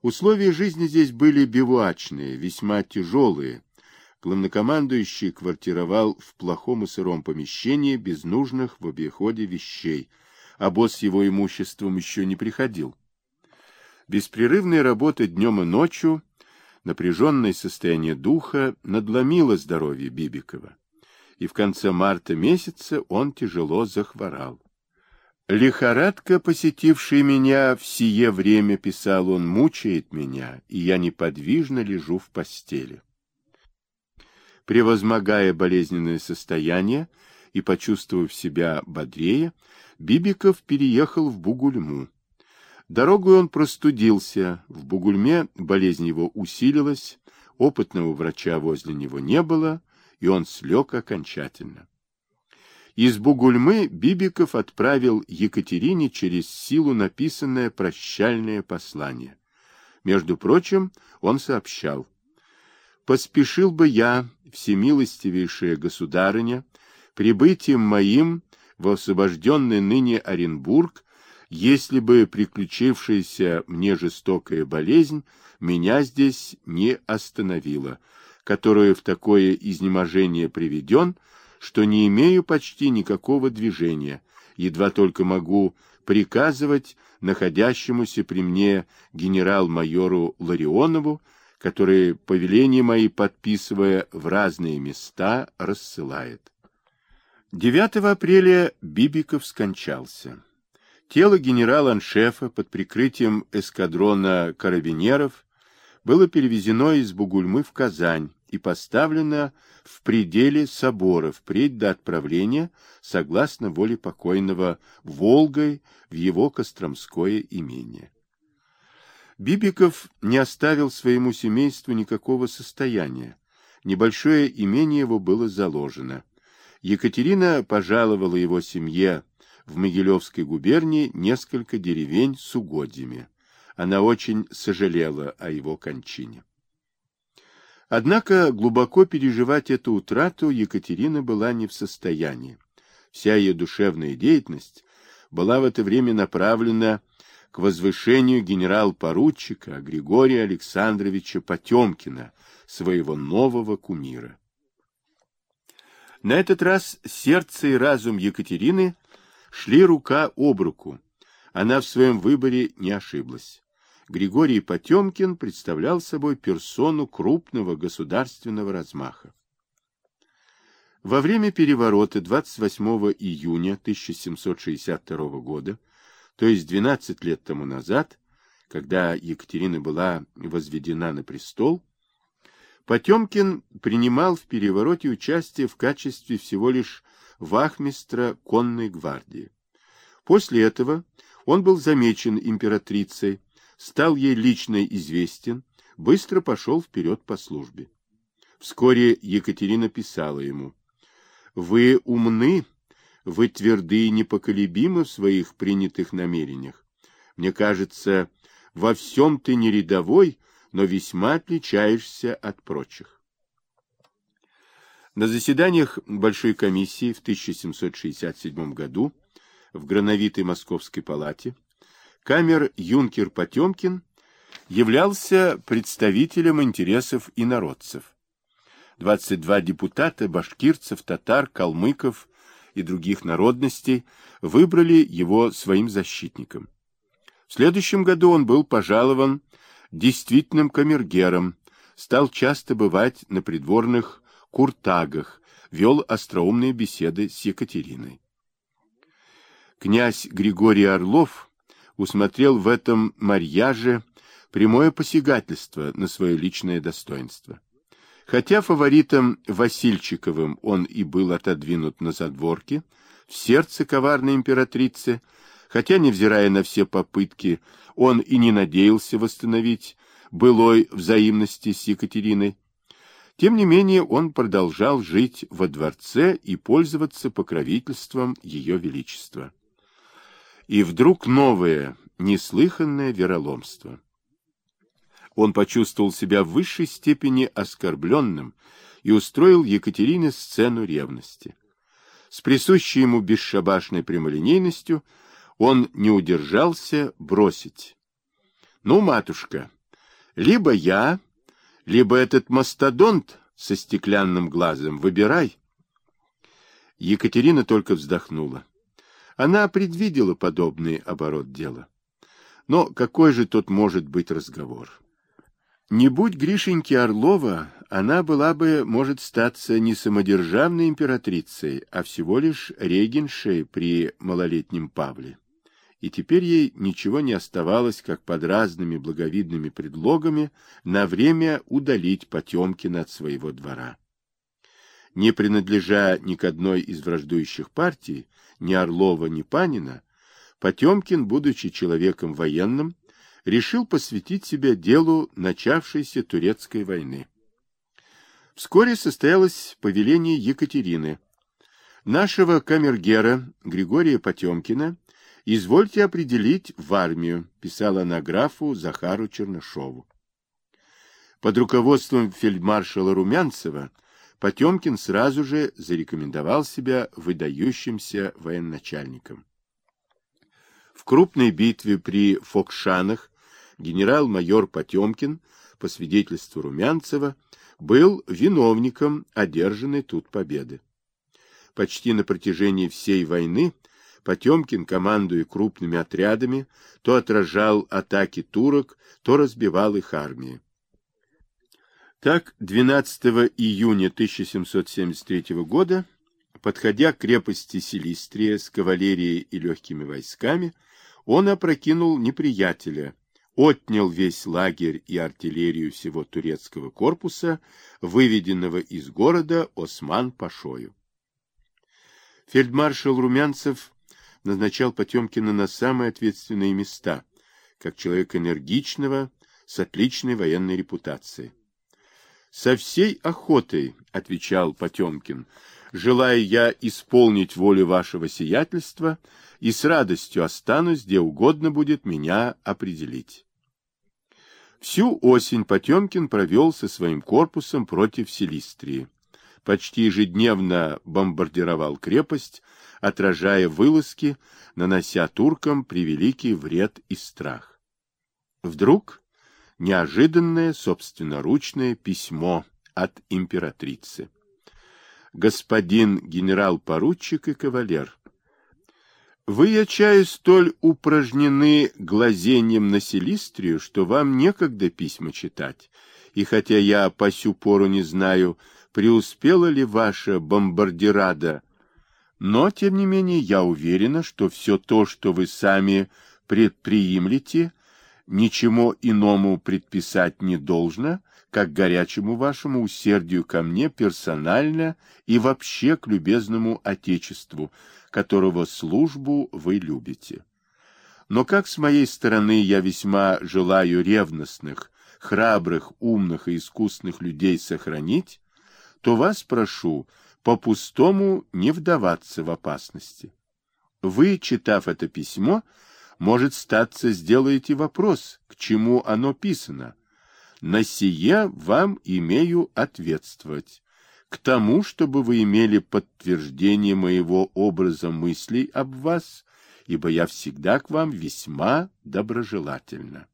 Условия жизни здесь были бивуачные, весьма тяжелые. Главнокомандующий квартировал в плохом и сыром помещении, без нужных в обиходе вещей, а босс его имуществом еще не приходил. Беспрерывная работа днем и ночью, напряженное состояние духа надломило здоровье Бибикова, и в конце марта месяца он тяжело захворал. Лихорадка, посетившая меня в сие время, писал он, мучает меня, и я неподвижно лежу в постели. Превозмогая болезненное состояние и почувствовав себя бодрее, Бибиков переехал в Бугульму. Дорогой он простудился, в Бугульме болезнь его усилилась, опытного врача возле него не было, и он слег окончательно. Из Бугульмы Бибиков отправил Екатерине через силу написанное прощальное послание. Между прочим, он сообщал, «Поспешил бы я, всемилостивейшая государыня, прибытием моим в освобожденный ныне Оренбург, если бы приключившаяся мне жестокая болезнь меня здесь не остановила, которую в такое изнеможение приведен, что не имею почти никакого движения, едва только могу приказывать находящемуся при мне генерал-майору Ларионову, который повеления мои, подписывая в разные места, рассылает. 9 апреля Бибиков скончался. Тело генерала-аншефа под прикрытием эскадрона карабинеров было перевезено из Бугульмы в Казань, и поставлена в пределе собора впредь до отправления, согласно воле покойного, Волгой в его Костромское имение. Бибиков не оставил своему семейству никакого состояния. Небольшое имение его было заложено. Екатерина пожаловала его семье в Могилевской губернии несколько деревень с угодьями. Она очень сожалела о его кончине. Однако глубоко переживать эту утрату Екатерина была не в состоянии. Вся ее душевная деятельность была в это время направлена к возвышению генерал-поручика Григория Александровича Потемкина, своего нового кумира. На этот раз сердце и разум Екатерины шли рука об руку. Она в своем выборе не ошиблась. Григорий Потемкин представлял собой персону крупного государственного размаха. Во время переворота 28 июня 1762 года, то есть 12 лет тому назад, когда Екатерина была возведена на престол, Потемкин принимал в перевороте участие в качестве всего лишь вахмистра конной гвардии. После этого он был замечен императрицей, стал ей лично известен, быстро пошел вперед по службе. Вскоре Екатерина писала ему, «Вы умны, вы тверды и непоколебимы в своих принятых намерениях. Мне кажется, во всем ты не рядовой, но весьма отличаешься от прочих». На заседаниях Большой комиссии в 1767 году в Грановитой Московской палате камер-юнкер Потемкин являлся представителем интересов инородцев. 22 депутата башкирцев, татар, калмыков и других народностей выбрали его своим защитником. В следующем году он был пожалован действительным камергером, стал часто бывать на придворных куртагах, вел остроумные беседы с Екатериной. Князь Григорий Орлов усмотрел в этом марьяже прямое посягательство на свое личное достоинство. Хотя фаворитом Васильчиковым он и был отодвинут на задворке, в сердце коварной императрицы, хотя, невзирая на все попытки, он и не надеялся восстановить былой взаимности с Екатериной, тем не менее он продолжал жить во дворце и пользоваться покровительством Ее Величества и вдруг новое, неслыханное вероломство. Он почувствовал себя в высшей степени оскорбленным и устроил Екатерине сцену ревности. С присущей ему бесшабашной прямолинейностью он не удержался бросить. — Ну, матушка, Либо я, либо этот мастодонт со стеклянным глазом. Выбирай. Екатерина только вздохнула. Она предвидела подобный оборот дела. Но какой же тут может быть разговор? Не будь Гришеньки Орлова, она была бы, может, статься не самодержавной императрицей, а всего лишь регеншей при малолетнем Павле. И теперь ей ничего не оставалось, как под разными благовидными предлогами на время удалить Потемкина от своего двора. Не принадлежа ни к одной из враждующих партий, ни Орлова, ни Панина, Потемкин, будучи человеком военным, решил посвятить себя делу начавшейся турецкой войны. Вскоре состоялось повеление Екатерины. Нашего камергера Григория Потемкина извольте определить в армию, писала она графу Захару Чернышову. Под руководством фельдмаршала Румянцева Потемкин сразу же зарекомендовал себя выдающимся военачальником. В крупной битве при Фокшанах генерал-майор Потемкин, по свидетельству Румянцева, был виновником одержанной тут победы. Почти на протяжении всей войны Потемкин, командуя крупными отрядами, то отражал атаки турок, то разбивал их армии. Так, 12 июня 1773 года, подходя к крепости Силистрия с кавалерией и легкими войсками, он опрокинул неприятеля, отнял весь лагерь и артиллерию всего турецкого корпуса, выведенного из города Осман-Пашою. Фельдмаршал Румянцев назначал Потемкина на самые ответственные места, как человек энергичного, с отличной военной репутацией. «Со всей охотой», — отвечал Потемкин, — «желая я исполнить волю вашего сиятельства и с радостью останусь, где угодно будет меня определить». Всю осень Потемкин провел со своим корпусом против Силистрии. Почти ежедневно бомбардировал крепость, отражая вылазки, нанося туркам превеликий вред и страх. Вдруг неожиданное собственноручное письмо от императрицы. Господин генерал-поручик и кавалер, вы, я чаю, столь упражнены глазением на Селистрию, что вам некогда письма читать. И хотя я по сю пору не знаю, преуспела ли ваша бомбардирада, но, тем не менее, я уверена, что все то, что вы сами предприимлете, ничему иному предписать не должно, как горячему вашему усердию ко мне персонально и вообще к любезному Отечеству, которого службу вы любите. Но как с моей стороны я весьма желаю ревностных, храбрых, умных и искусных людей сохранить, то вас прошу по-пустому не вдаваться в опасности. Вы, читав это письмо, может статься сделаете вопрос, к чему оно писано. На сие вам имею ответствовать к тому, чтобы вы имели подтверждение моего образа мыслей об вас, ибо я всегда к вам весьма доброжелательна.